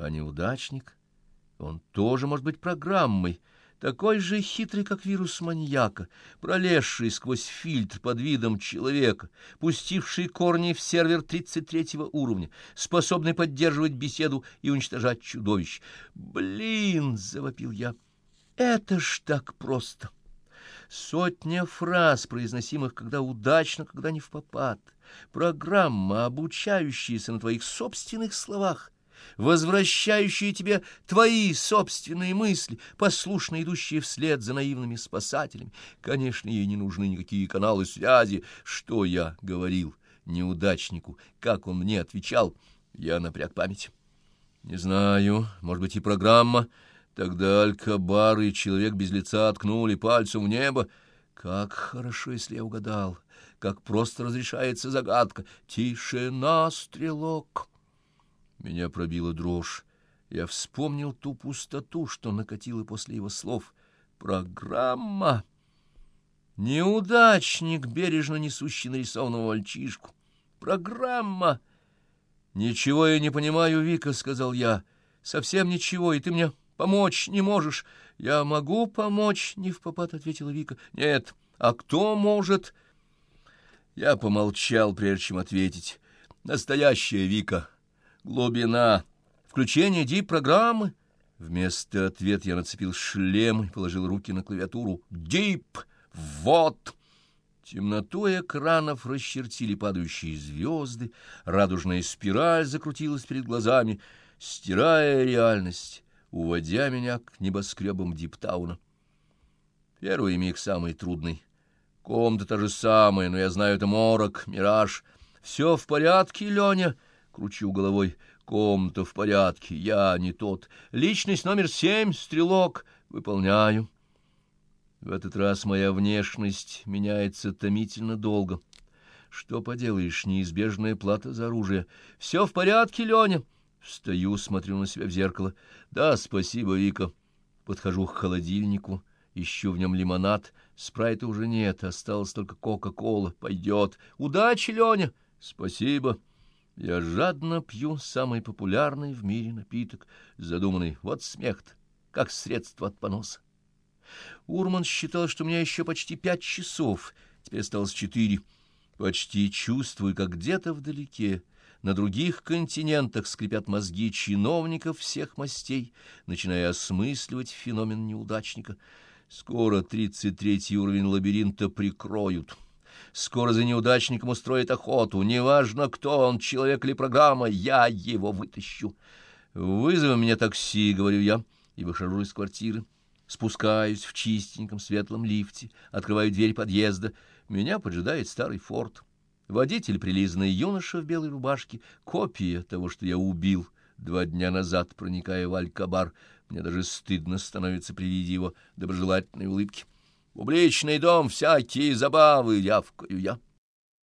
А неудачник, он тоже может быть программой, такой же хитрый, как вирус маньяка, пролезший сквозь фильтр под видом человека, пустивший корни в сервер 33 уровня, способный поддерживать беседу и уничтожать чудовищ. «Блин!» — завопил я. «Это ж так просто!» Сотня фраз, произносимых когда удачно, когда не в попад. Программа, обучающаяся на твоих собственных словах — возвращающие тебе твои собственные мысли, послушно идущие вслед за наивными спасателями. Конечно, ей не нужны никакие каналы связи. Что я говорил неудачнику, как он мне отвечал, я напряг память. Не знаю, может быть, и программа. Тогда Алькабар и человек без лица ткнули пальцем в небо. Как хорошо, если я угадал, как просто разрешается загадка. Тишина, стрелок. Меня пробила дрожь. Я вспомнил ту пустоту, что накатила после его слов. Программа! Неудачник, бережно несущий нарисованного мальчишку. Программа! Ничего я не понимаю, Вика, — сказал я. Совсем ничего, и ты мне помочь не можешь. Я могу помочь, — не в попад ответила Вика. Нет, а кто может? Я помолчал, прежде чем ответить. Настоящая Вика — Глубина. Включение дип-программы. Вместо ответа я нацепил шлем и положил руки на клавиатуру. Дип! Вот! Темноту экранов расчертили падающие звезды, радужная спираль закрутилась перед глазами, стирая реальность, уводя меня к небоскребам Диптауна. Первый миг самый трудный. Комната та же самая, но я знаю, это морок, мираж. Все в порядке, Леня? — Кручу головой. Комната в порядке, я не тот. Личность номер семь, стрелок. Выполняю. В этот раз моя внешность меняется томительно долго. Что поделаешь, неизбежная плата за оружие. Все в порядке, Леня? Встаю, смотрю на себя в зеркало. Да, спасибо, Вика. Подхожу к холодильнику, ищу в нем лимонад. Спрайта уже нет, осталось только кока-кола. Пойдет. Удачи, Леня. Спасибо. Я жадно пью самый популярный в мире напиток, задуманный вот смех как средство от поноса. Урман считал, что у меня еще почти пять часов, теперь осталось четыре. Почти чувствую, как где-то вдалеке, на других континентах скрипят мозги чиновников всех мастей, начиная осмысливать феномен неудачника. Скоро тридцать третий уровень лабиринта прикроют». Скоро за неудачником устроит охоту. Неважно, кто он, человек или программа, я его вытащу. Вызови мне такси, — говорю я, и выхожу из квартиры. Спускаюсь в чистеньком светлом лифте, открываю дверь подъезда. Меня поджидает старый форт. Водитель — прилизанный юноша в белой рубашке, копия того, что я убил два дня назад, проникая в Аль-Кабар. Мне даже стыдно становится при виде его доброжелательной улыбки. Публичный дом, всякие забавы, явкаю я.